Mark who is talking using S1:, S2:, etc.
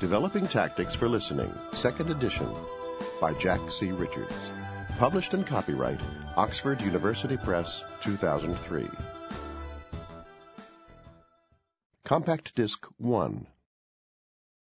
S1: Developing Tactics for Listening, Second Edition, by Jack C. Richards. Published and copyright Oxford University Press, 2003. Compact Disc 1